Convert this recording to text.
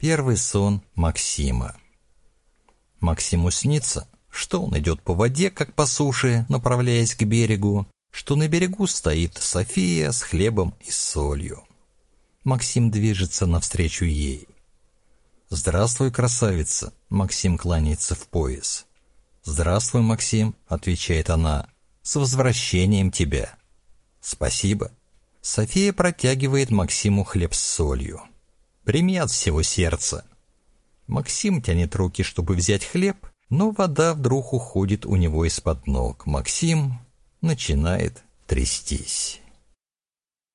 Первый сон Максима. Максиму снится, что он идет по воде, как по суше, направляясь к берегу, что на берегу стоит София с хлебом и солью. Максим движется навстречу ей. «Здравствуй, красавица!» — Максим кланяется в пояс. «Здравствуй, Максим!» — отвечает она. «С возвращением тебя!» «Спасибо!» София протягивает Максиму хлеб с солью. «Прими от всего сердца!» Максим тянет руки, чтобы взять хлеб, но вода вдруг уходит у него из-под ног. Максим начинает трястись.